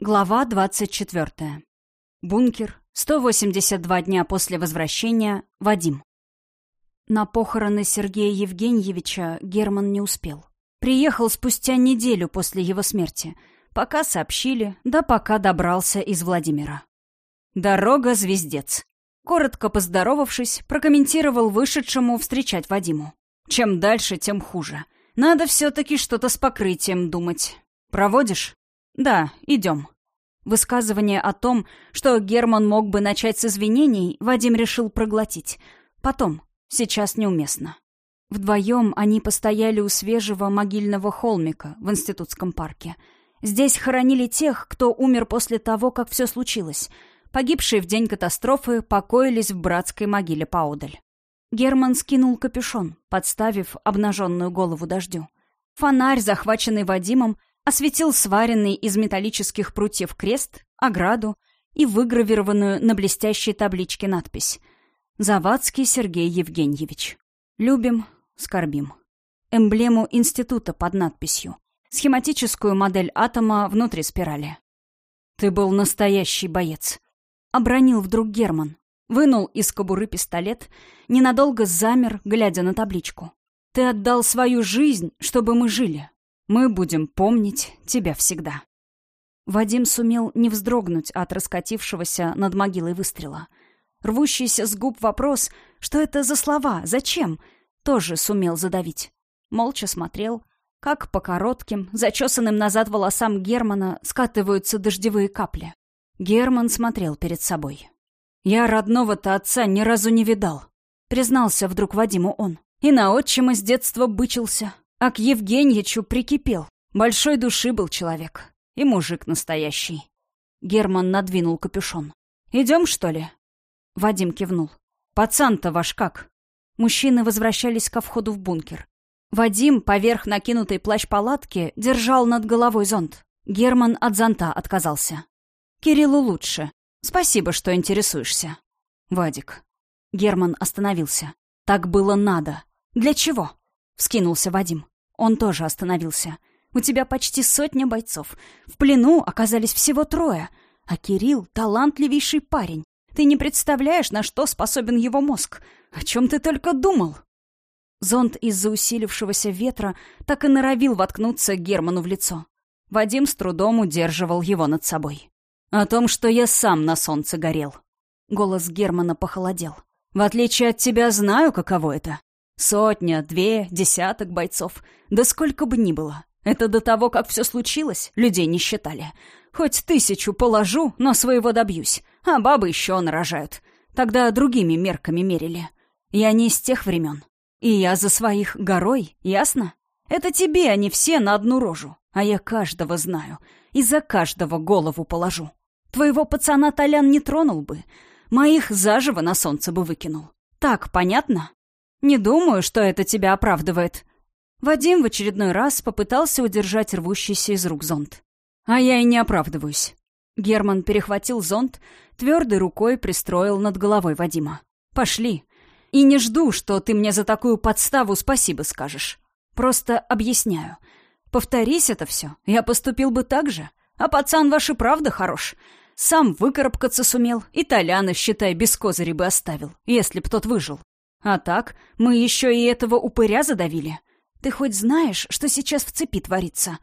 Глава 24. Бункер. 182 дня после возвращения. Вадим. На похороны Сергея Евгеньевича Герман не успел. Приехал спустя неделю после его смерти. Пока сообщили, да пока добрался из Владимира. Дорога звездец. Коротко поздоровавшись, прокомментировал вышедшему встречать Вадиму. Чем дальше, тем хуже. Надо все-таки что-то с покрытием думать. Проводишь? «Да, идем». Высказывание о том, что Герман мог бы начать с извинений, Вадим решил проглотить. Потом. Сейчас неуместно. Вдвоем они постояли у свежего могильного холмика в Институтском парке. Здесь хоронили тех, кто умер после того, как все случилось. Погибшие в день катастрофы покоились в братской могиле поодаль. Герман скинул капюшон, подставив обнаженную голову дождю. Фонарь, захваченный Вадимом, осветил сваренный из металлических прутьев крест, ограду и выгравированную на блестящей табличке надпись «Завадский Сергей Евгеньевич. Любим, скорбим». Эмблему института под надписью, схематическую модель атома внутри спирали. «Ты был настоящий боец», — обронил вдруг Герман. Вынул из кобуры пистолет, ненадолго замер, глядя на табличку. «Ты отдал свою жизнь, чтобы мы жили. Мы будем помнить тебя всегда». Вадим сумел не вздрогнуть от раскатившегося над могилой выстрела. Рвущийся с губ вопрос «Что это за слова? Зачем?» тоже сумел задавить. Молча смотрел, как по коротким, зачесанным назад волосам Германа скатываются дождевые капли. Герман смотрел перед собой. «Я родного-то отца ни разу не видал», — признался вдруг Вадиму он. «И на отчима с детства бычился, а к Евгеньичу прикипел. Большой души был человек. И мужик настоящий. Герман надвинул капюшон. «Идем, что ли?» Вадим кивнул. «Пацан-то ваш как?» Мужчины возвращались ко входу в бункер. Вадим, поверх накинутой плащ-палатки, держал над головой зонт. Герман от зонта отказался. «Кириллу лучше. Спасибо, что интересуешься». «Вадик». Герман остановился. «Так было надо. Для чего?» Вскинулся Вадим. Он тоже остановился. «У тебя почти сотня бойцов. В плену оказались всего трое. А Кирилл — талантливейший парень. Ты не представляешь, на что способен его мозг. О чем ты только думал?» Зонт из-за усилившегося ветра так и норовил воткнуться Герману в лицо. Вадим с трудом удерживал его над собой. «О том, что я сам на солнце горел». Голос Германа похолодел. «В отличие от тебя знаю, каково это. Сотня, две, десяток бойцов. Да сколько бы ни было. Это до того, как все случилось, людей не считали. Хоть тысячу положу, но своего добьюсь. А бабы еще нарожают. Тогда другими мерками мерили. Я не из тех времен. И я за своих горой, ясно? Это тебе они все на одну рожу. А я каждого знаю. И за каждого голову положу. Твоего пацана Толян не тронул бы. Моих заживо на солнце бы выкинул. Так понятно? «Не думаю, что это тебя оправдывает». Вадим в очередной раз попытался удержать рвущийся из рук зонт. «А я и не оправдываюсь». Герман перехватил зонт, твердой рукой пристроил над головой Вадима. «Пошли. И не жду, что ты мне за такую подставу спасибо скажешь. Просто объясняю. Повторись это все, я поступил бы так же. А пацан ваш и правда хорош. Сам выкарабкаться сумел, и Толяна, считай, без козырей бы оставил, если б тот выжил. А так, мы еще и этого упыря задавили. Ты хоть знаешь, что сейчас в цепи творится?»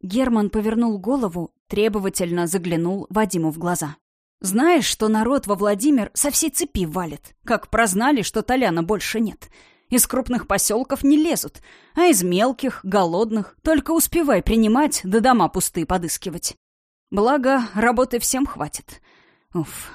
Герман повернул голову, требовательно заглянул Вадиму в глаза. «Знаешь, что народ во Владимир со всей цепи валит, как прознали, что Толяна больше нет. Из крупных поселков не лезут, а из мелких, голодных, только успевай принимать, да дома пустые подыскивать. Благо, работы всем хватит. Уф».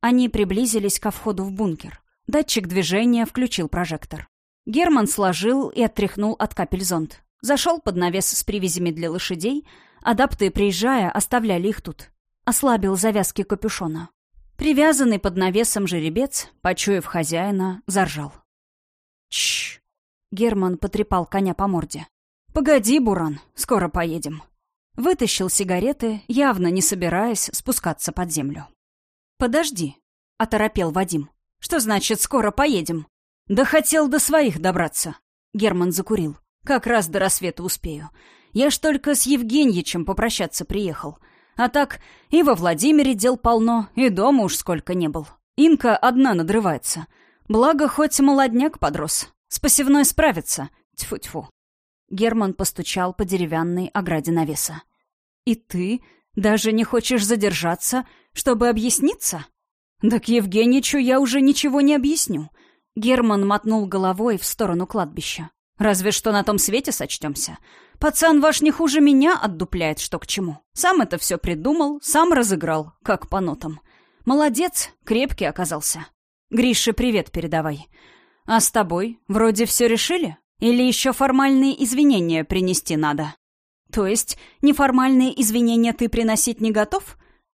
Они приблизились ко входу в бункер. Датчик движения включил прожектор. Герман сложил и оттряхнул от капель зонт. Зашел под навес с привязями для лошадей. Адапты, приезжая, оставляли их тут. Ослабил завязки капюшона. Привязанный под навесом жеребец, почуяв хозяина, заржал. Чш! Герман потрепал коня по морде. «Погоди, Буран, скоро поедем». Вытащил сигареты, явно не собираясь спускаться под землю. «Подожди», — оторопел Вадим. «Что значит «скоро поедем»?» «Да хотел до своих добраться». Герман закурил. «Как раз до рассвета успею. Я ж только с Евгеньичем попрощаться приехал. А так, и во Владимире дел полно, и дома уж сколько не был. Инка одна надрывается. Благо, хоть молодняк подрос. С посевной справится. Тьфу-тьфу. Герман постучал по деревянной ограде навеса. «И ты даже не хочешь задержаться, чтобы объясниться?» «Да к Евгеничу я уже ничего не объясню». Герман мотнул головой в сторону кладбища. «Разве что на том свете сочтемся. Пацан ваш не хуже меня отдупляет, что к чему. Сам это все придумал, сам разыграл, как по нотам. Молодец, крепкий оказался. Грише привет передавай. А с тобой вроде все решили? Или еще формальные извинения принести надо? То есть неформальные извинения ты приносить не готов?»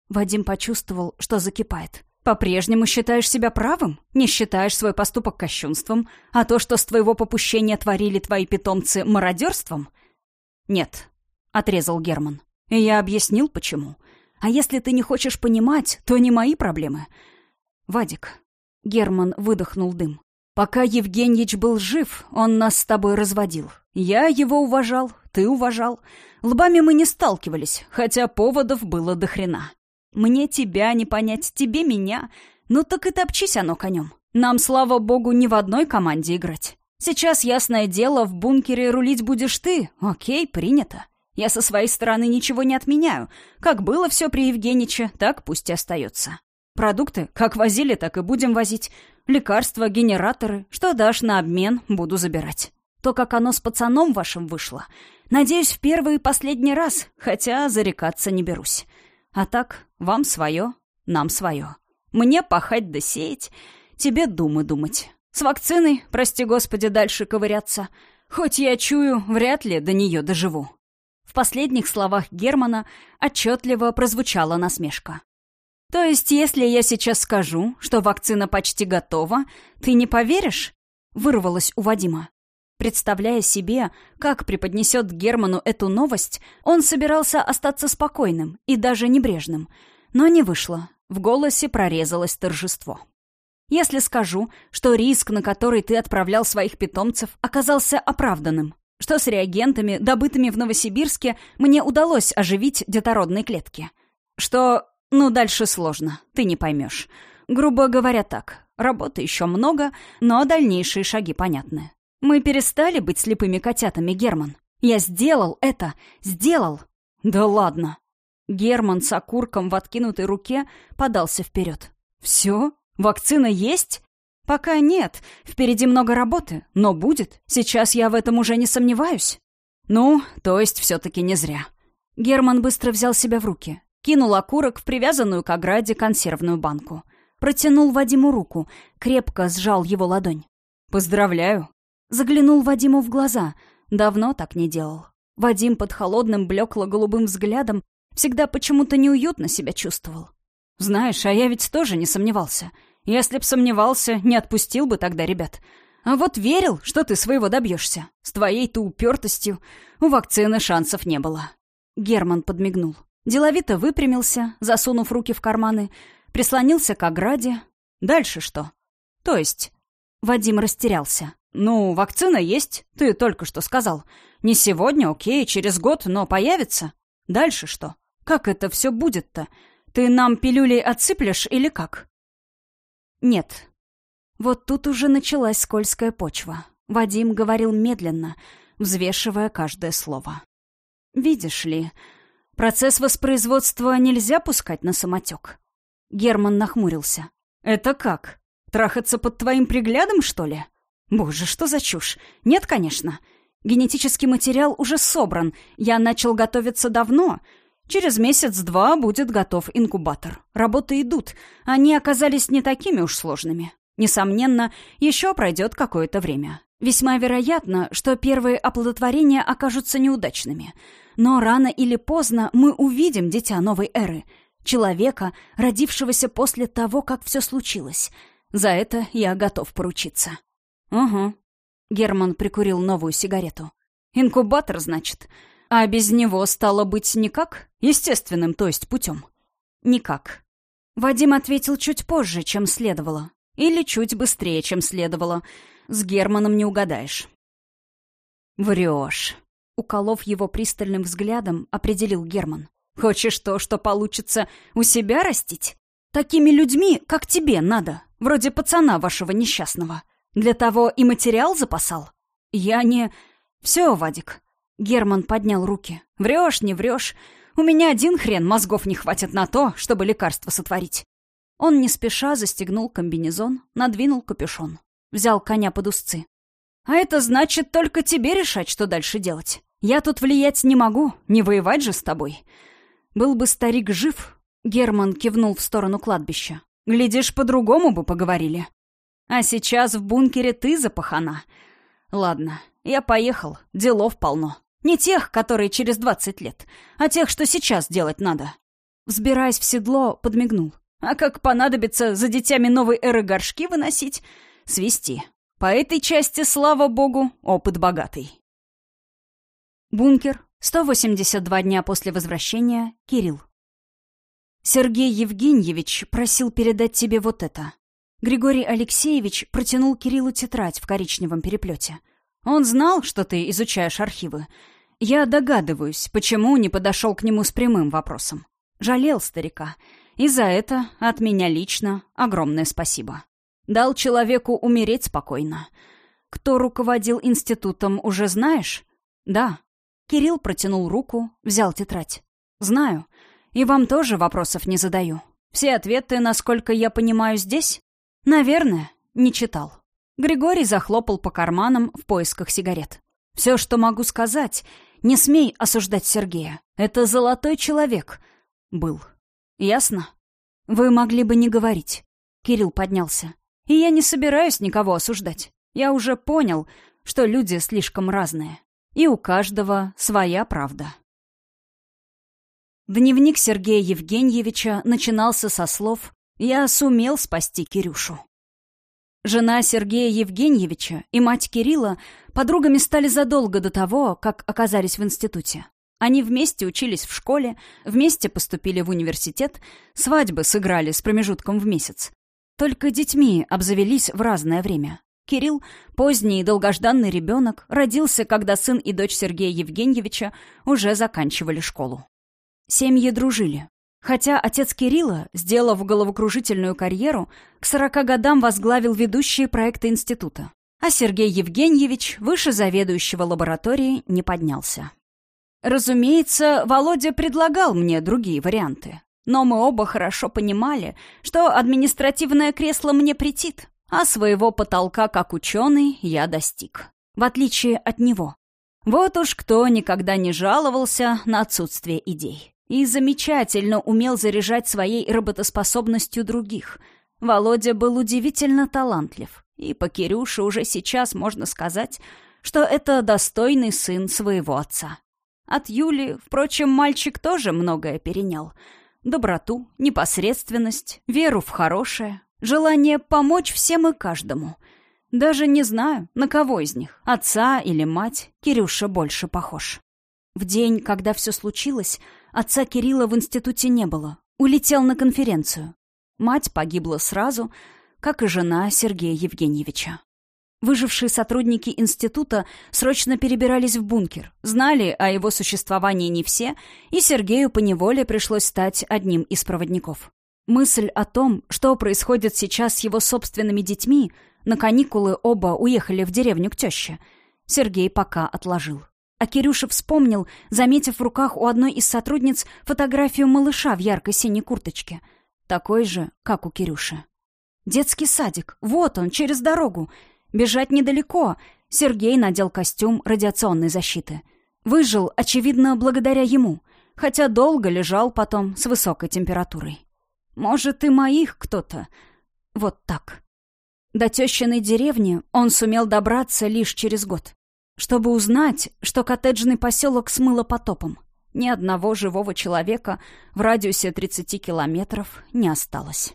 Вадим почувствовал, что закипает. По-прежнему считаешь себя правым? Не считаешь свой поступок кощунством? А то, что с твоего попущения творили твои питомцы, мародерством? Нет, — отрезал Герман. И я объяснил, почему. А если ты не хочешь понимать, то не мои проблемы. Вадик. Герман выдохнул дым. Пока Евгеньевич был жив, он нас с тобой разводил. Я его уважал, ты уважал. Лбами мы не сталкивались, хотя поводов было до хрена. Мне тебя не понять, тебе меня. Ну так и топчись оно конем. Нам, слава богу, не в одной команде играть. Сейчас, ясное дело, в бункере рулить будешь ты. Окей, принято. Я со своей стороны ничего не отменяю. Как было все при Евгениче, так пусть и остается. Продукты как возили, так и будем возить. Лекарства, генераторы. Что дашь на обмен, буду забирать. То, как оно с пацаном вашим вышло. Надеюсь, в первый и последний раз, хотя зарекаться не берусь. А так, вам свое, нам свое. Мне пахать да сеять, тебе думы думать. С вакциной, прости господи, дальше ковыряться. Хоть я чую, вряд ли до нее доживу. В последних словах Германа отчетливо прозвучала насмешка. «То есть, если я сейчас скажу, что вакцина почти готова, ты не поверишь?» — вырвалась у Вадима. Представляя себе, как преподнесет Герману эту новость, он собирался остаться спокойным и даже небрежным. Но не вышло. В голосе прорезалось торжество. «Если скажу, что риск, на который ты отправлял своих питомцев, оказался оправданным, что с реагентами, добытыми в Новосибирске, мне удалось оживить детородные клетки, что... Ну, дальше сложно, ты не поймешь. Грубо говоря так, работы еще много, но дальнейшие шаги понятны. Мы перестали быть слепыми котятами, Герман. Я сделал это! Сделал! Да ладно! Герман с окурком в откинутой руке подался вперед. Все? Вакцина есть? Пока нет. Впереди много работы. Но будет. Сейчас я в этом уже не сомневаюсь. Ну, то есть все-таки не зря. Герман быстро взял себя в руки. Кинул окурок в привязанную к ограде консервную банку. Протянул Вадиму руку. Крепко сжал его ладонь. «Поздравляю. Заглянул Вадиму в глаза. Давно так не делал. Вадим под холодным блекло-голубым взглядом всегда почему-то неуютно себя чувствовал. Знаешь, а я ведь тоже не сомневался. Если б сомневался, не отпустил бы тогда ребят. А вот верил, что ты своего добьешься. С твоей-то упертостью у вакцины шансов не было. Герман подмигнул. Деловито выпрямился, засунув руки в карманы, прислонился к ограде. Дальше что? То есть... Вадим растерялся. «Ну, вакцина есть, ты только что сказал. Не сегодня, окей, через год, но появится. Дальше что? Как это все будет-то? Ты нам пилюлей отсыплешь или как?» «Нет». Вот тут уже началась скользкая почва. Вадим говорил медленно, взвешивая каждое слово. «Видишь ли, процесс воспроизводства нельзя пускать на самотек». Герман нахмурился. «Это как? Трахаться под твоим приглядом, что ли?» Боже, что за чушь? Нет, конечно. Генетический материал уже собран. Я начал готовиться давно. Через месяц-два будет готов инкубатор. Работы идут. Они оказались не такими уж сложными. Несомненно, еще пройдет какое-то время. Весьма вероятно, что первые оплодотворения окажутся неудачными. Но рано или поздно мы увидим дитя новой эры. Человека, родившегося после того, как все случилось. За это я готов поручиться. «Угу». Герман прикурил новую сигарету. «Инкубатор, значит. А без него стало быть никак? Естественным, то есть путем?» «Никак». Вадим ответил чуть позже, чем следовало. Или чуть быстрее, чем следовало. С Германом не угадаешь. «Врешь», — уколов его пристальным взглядом, определил Герман. Хочешь то, что получится у себя растить? Такими людьми, как тебе, надо. Вроде пацана вашего несчастного. Для того и материал запасал? Я не... Все, Вадик. Герман поднял руки. Врешь, не врешь. У меня один хрен мозгов не хватит на то, чтобы лекарство сотворить. Он не спеша застегнул комбинезон, надвинул капюшон. Взял коня под узцы. А это значит только тебе решать, что дальше делать. Я тут влиять не могу, не воевать же с тобой. Был бы старик жив, Герман кивнул в сторону кладбища. Глядишь, по-другому бы поговорили. А сейчас в бункере ты запахана. Ладно, я поехал, делов полно. Не тех, которые через двадцать лет, а тех, что сейчас делать надо. Взбираясь в седло, подмигнул. А как понадобится за детьми новой эры горшки выносить, свести. По этой части, слава богу, опыт богатый. Бункер. 182 дня после возвращения. Кирилл. Сергей Евгеньевич просил передать тебе вот это. Григорий Алексеевич протянул Кириллу тетрадь в коричневом переплете. Он знал, что ты изучаешь архивы. Я догадываюсь, почему не подошел к нему с прямым вопросом. Жалел старика. И за это от меня лично огромное спасибо. Дал человеку умереть спокойно. Кто руководил институтом, уже знаешь? Да. Кирилл протянул руку, взял тетрадь. Знаю. И вам тоже вопросов не задаю. Все ответы, насколько я понимаю, здесь? Наверное, не читал. Григорий захлопал по карманам в поисках сигарет. Все, что могу сказать, не смей осуждать Сергея. Это золотой человек. Был. Ясно? Вы могли бы не говорить. Кирилл поднялся. И я не собираюсь никого осуждать. Я уже понял, что люди слишком разные. И у каждого своя правда. Дневник Сергея Евгеньевича начинался со слов «Я сумел спасти Кирюшу». Жена Сергея Евгеньевича и мать Кирилла подругами стали задолго до того, как оказались в институте. Они вместе учились в школе, вместе поступили в университет, свадьбы сыграли с промежутком в месяц. Только детьми обзавелись в разное время. Кирилл, поздний и долгожданный ребенок, родился, когда сын и дочь Сергея Евгеньевича уже заканчивали школу. Семьи дружили. Хотя отец Кирилла, сделав головокружительную карьеру, к сорока годам возглавил ведущие проекты института. А Сергей Евгеньевич, выше заведующего лаборатории, не поднялся. Разумеется, Володя предлагал мне другие варианты. Но мы оба хорошо понимали, что административное кресло мне претит, а своего потолка как ученый я достиг. В отличие от него. Вот уж кто никогда не жаловался на отсутствие идей. И замечательно умел заряжать своей работоспособностью других. Володя был удивительно талантлив. И по Кирюше уже сейчас можно сказать, что это достойный сын своего отца. От Юли, впрочем, мальчик тоже многое перенял. Доброту, непосредственность, веру в хорошее, желание помочь всем и каждому. Даже не знаю, на кого из них, отца или мать, Кирюша больше похож. В день, когда все случилось, Отца Кирилла в институте не было. Улетел на конференцию. Мать погибла сразу, как и жена Сергея Евгеньевича. Выжившие сотрудники института срочно перебирались в бункер, знали о его существовании не все, и Сергею поневоле пришлось стать одним из проводников. Мысль о том, что происходит сейчас с его собственными детьми, на каникулы оба уехали в деревню к теще, Сергей пока отложил. А Кирюша вспомнил, заметив в руках у одной из сотрудниц фотографию малыша в яркой синей курточке. Такой же, как у Кирюши. Детский садик. Вот он, через дорогу. Бежать недалеко. Сергей надел костюм радиационной защиты. Выжил, очевидно, благодаря ему. Хотя долго лежал потом с высокой температурой. Может, и моих кто-то. Вот так. До тещиной деревни он сумел добраться лишь через год чтобы узнать, что коттеджный поселок смыло потопом. Ни одного живого человека в радиусе 30 километров не осталось.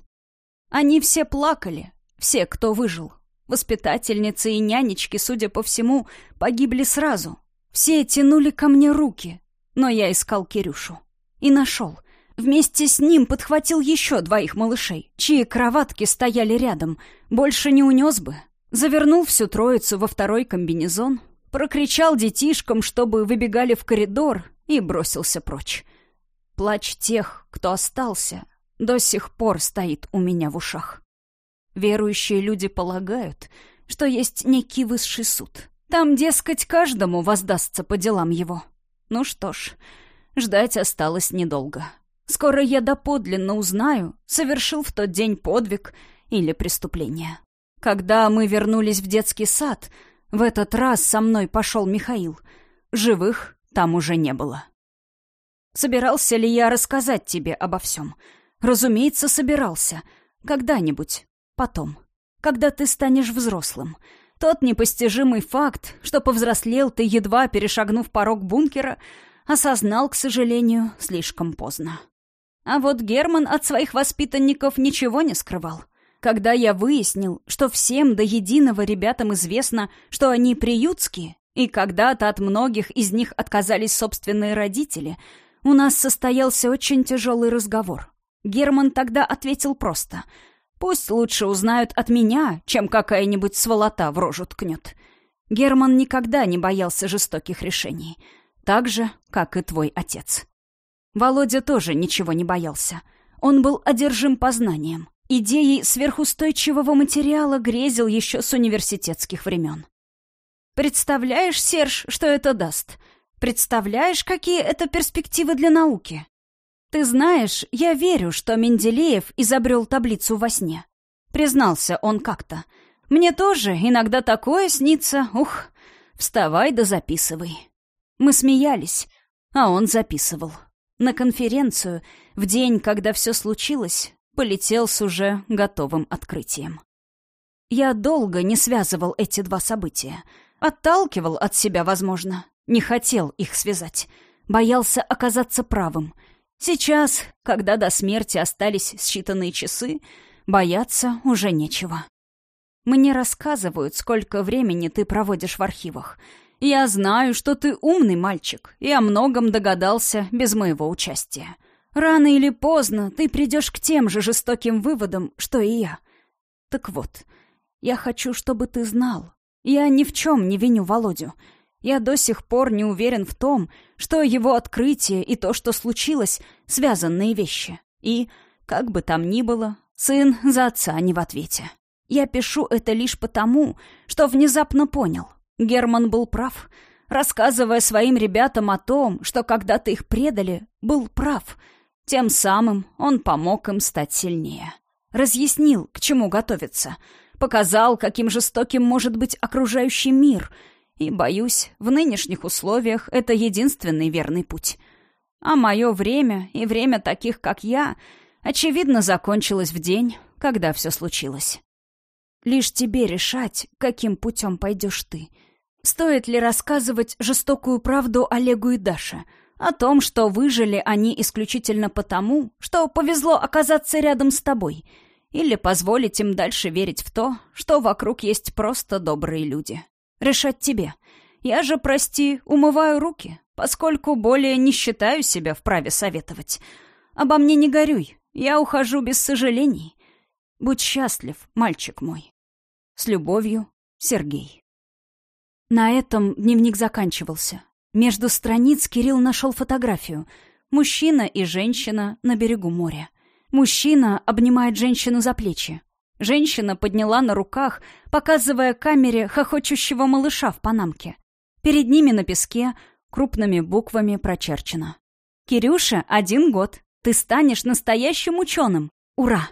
Они все плакали, все, кто выжил. Воспитательницы и нянечки, судя по всему, погибли сразу. Все тянули ко мне руки, но я искал Кирюшу. И нашел. Вместе с ним подхватил еще двоих малышей, чьи кроватки стояли рядом. Больше не унес бы. Завернул всю троицу во второй комбинезон, прокричал детишкам, чтобы выбегали в коридор, и бросился прочь. плач тех, кто остался, до сих пор стоит у меня в ушах. Верующие люди полагают, что есть некий высший суд. Там, дескать, каждому воздастся по делам его. Ну что ж, ждать осталось недолго. Скоро я доподлинно узнаю, совершил в тот день подвиг или преступление. Когда мы вернулись в детский сад, в этот раз со мной пошел Михаил. Живых там уже не было. Собирался ли я рассказать тебе обо всем? Разумеется, собирался. Когда-нибудь. Потом. Когда ты станешь взрослым. Тот непостижимый факт, что повзрослел ты, едва перешагнув порог бункера, осознал, к сожалению, слишком поздно. А вот Герман от своих воспитанников ничего не скрывал. Когда я выяснил, что всем до единого ребятам известно, что они приютские, и когда-то от многих из них отказались собственные родители, у нас состоялся очень тяжелый разговор. Герман тогда ответил просто — Пусть лучше узнают от меня, чем какая-нибудь сволота в рожу ткнет. Герман никогда не боялся жестоких решений. Так же, как и твой отец. Володя тоже ничего не боялся. Он был одержим познанием. Идеей сверхустойчивого материала грезил еще с университетских времен. Представляешь, Серж, что это даст? Представляешь, какие это перспективы для науки? «Ты знаешь, я верю, что Менделеев изобрел таблицу во сне». Признался он как-то. «Мне тоже иногда такое снится. Ух, вставай да записывай». Мы смеялись, а он записывал. На конференцию, в день, когда все случилось, полетел с уже готовым открытием. Я долго не связывал эти два события. Отталкивал от себя, возможно. Не хотел их связать. Боялся оказаться правым — Сейчас, когда до смерти остались считанные часы, бояться уже нечего. Мне рассказывают, сколько времени ты проводишь в архивах. Я знаю, что ты умный мальчик и о многом догадался без моего участия. Рано или поздно ты придешь к тем же жестоким выводам, что и я. Так вот, я хочу, чтобы ты знал. Я ни в чем не виню Володю. Я до сих пор не уверен в том, что его открытие и то, что случилось, связанные вещи. И, как бы там ни было, сын за отца не в ответе. Я пишу это лишь потому, что внезапно понял. Герман был прав. Рассказывая своим ребятам о том, что когда-то их предали, был прав. Тем самым он помог им стать сильнее. Разъяснил, к чему готовиться. Показал, каким жестоким может быть окружающий мир — и, боюсь, в нынешних условиях это единственный верный путь. А мое время и время таких, как я, очевидно, закончилось в день, когда все случилось. Лишь тебе решать, каким путем пойдешь ты. Стоит ли рассказывать жестокую правду Олегу и Даше? О том, что выжили они исключительно потому, что повезло оказаться рядом с тобой? Или позволить им дальше верить в то, что вокруг есть просто добрые люди? Решать тебе. Я же, прости, умываю руки, поскольку более не считаю себя вправе советовать. Обо мне не горюй, я ухожу без сожалений. Будь счастлив, мальчик мой. С любовью, Сергей. На этом дневник заканчивался. Между страниц Кирилл нашел фотографию. Мужчина и женщина на берегу моря. Мужчина обнимает женщину за плечи. Женщина подняла на руках, показывая камере хохочущего малыша в панамке. Перед ними на песке крупными буквами прочерчено. «Кирюша, один год. Ты станешь настоящим ученым. Ура!»